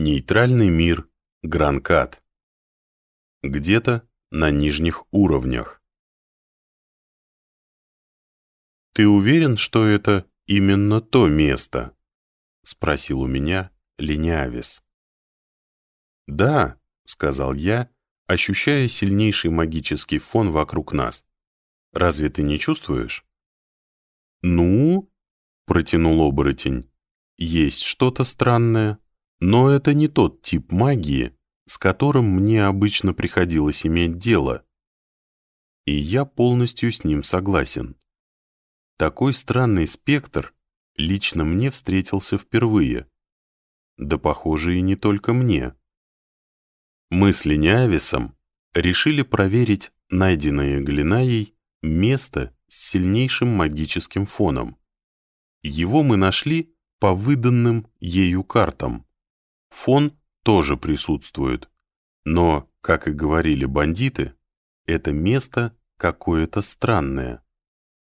Нейтральный мир Гранкат. Где-то на нижних уровнях. «Ты уверен, что это именно то место?» — спросил у меня Лениавис. «Да», — сказал я, ощущая сильнейший магический фон вокруг нас. «Разве ты не чувствуешь?» «Ну?» — протянул оборотень. «Есть что-то странное, но это не тот тип магии, с которым мне обычно приходилось иметь дело. И я полностью с ним согласен. Такой странный спектр лично мне встретился впервые. Да, похоже, и не только мне. Мы с Лениависом решили проверить найденное Глинаей место с сильнейшим магическим фоном. Его мы нашли по выданным ею картам. Фон тоже присутствует, но, как и говорили бандиты, это место какое-то странное.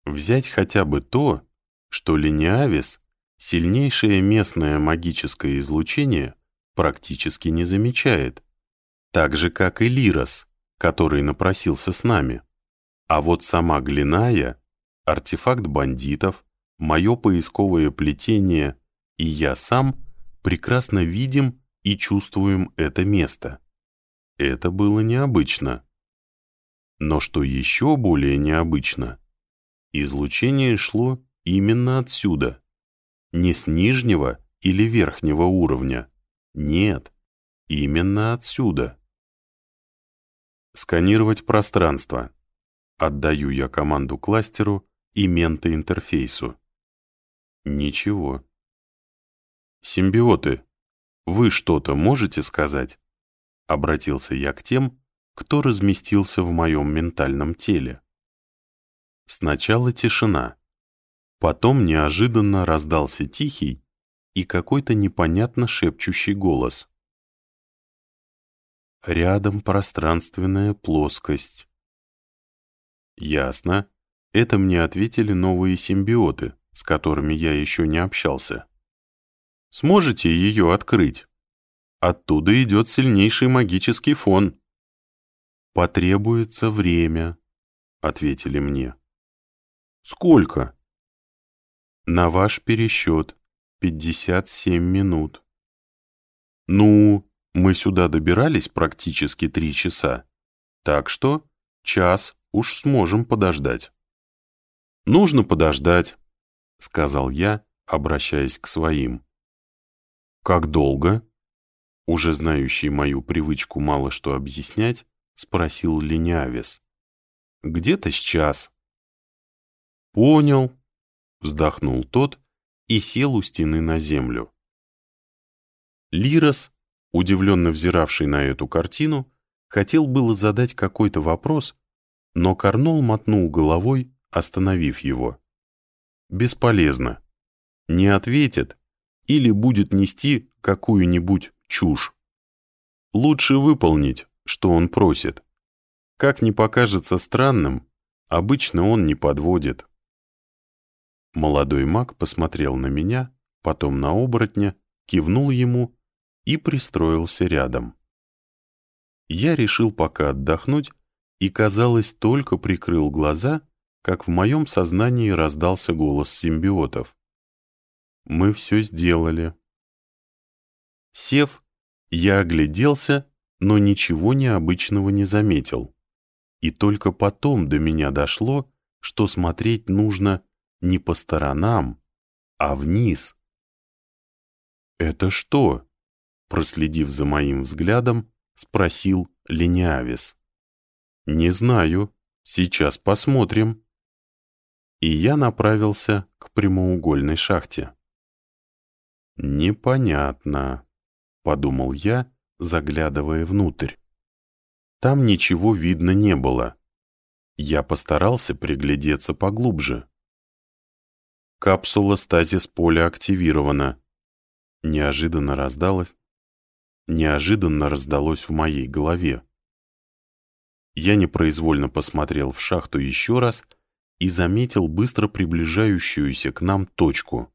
Взять хотя бы то, что Лениавис сильнейшее местное магическое излучение практически не замечает, так же, как и Лирос, который напросился с нами. А вот сама Глиная, артефакт бандитов, мое поисковое плетение и я сам прекрасно видим и чувствуем это место. Это было необычно. Но что еще более необычно, излучение шло именно отсюда, не с нижнего или верхнего уровня, нет, именно отсюда. Сканировать пространство. Отдаю я команду кластеру и ментоинтерфейсу. Ничего. Симбиоты, вы что-то можете сказать? Обратился я к тем, кто разместился в моем ментальном теле. Сначала тишина. Потом неожиданно раздался тихий и какой-то непонятно шепчущий голос. Рядом пространственная плоскость. Ясно. Это мне ответили новые симбиоты, с которыми я еще не общался. Сможете ее открыть? Оттуда идет сильнейший магический фон. Потребуется время, ответили мне. Сколько? На ваш пересчет 57 минут. Ну, мы сюда добирались практически три часа, так что час уж сможем подождать. Нужно подождать, сказал я, обращаясь к своим. «Как долго?» Уже знающий мою привычку мало что объяснять, спросил Лениавис. «Где-то сейчас». «Понял», — вздохнул тот и сел у стены на землю. Лирос, удивленно взиравший на эту картину, хотел было задать какой-то вопрос, но Карнол мотнул головой, остановив его. «Бесполезно. Не ответит, или будет нести какую-нибудь чушь. Лучше выполнить, что он просит. Как не покажется странным, обычно он не подводит. Молодой маг посмотрел на меня, потом на оборотня, кивнул ему и пристроился рядом. Я решил пока отдохнуть и, казалось, только прикрыл глаза, как в моем сознании раздался голос симбиотов. Мы все сделали. Сев, я огляделся, но ничего необычного не заметил. И только потом до меня дошло, что смотреть нужно не по сторонам, а вниз. «Это что?» Проследив за моим взглядом, спросил Лениавис. «Не знаю. Сейчас посмотрим». И я направился к прямоугольной шахте. «Непонятно», — подумал я, заглядывая внутрь. Там ничего видно не было. Я постарался приглядеться поглубже. Капсула стазис поля активирована. Неожиданно раздалось. Неожиданно раздалось в моей голове. Я непроизвольно посмотрел в шахту еще раз и заметил быстро приближающуюся к нам точку.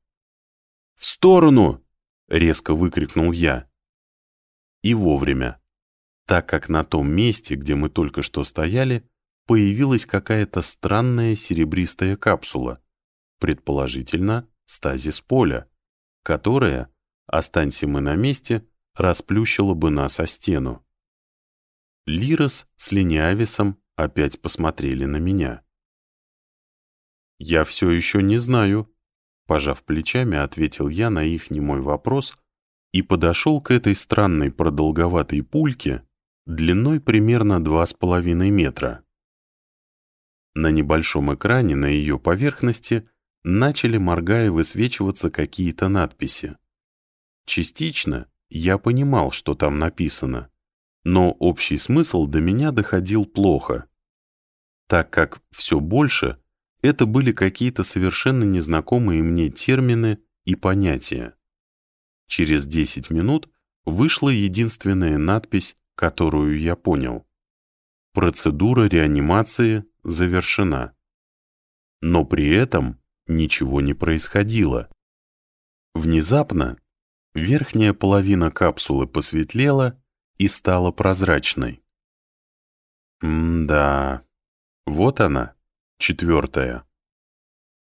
«В сторону!» — резко выкрикнул я. И вовремя, так как на том месте, где мы только что стояли, появилась какая-то странная серебристая капсула, предположительно стазис поля, которая, останься мы на месте, расплющила бы нас о стену. Лирос с Лениависом опять посмотрели на меня. «Я все еще не знаю», — пожав плечами, ответил я на их немой вопрос и подошел к этой странной продолговатой пульке длиной примерно два с половиной метра. На небольшом экране на ее поверхности начали моргая высвечиваться какие-то надписи. Частично я понимал, что там написано, но общий смысл до меня доходил плохо, так как все больше это были какие-то совершенно незнакомые мне термины и понятия. Через 10 минут вышла единственная надпись, которую я понял. Процедура реанимации завершена. Но при этом ничего не происходило. Внезапно верхняя половина капсулы посветлела и стала прозрачной. М-да, вот она, четвертая.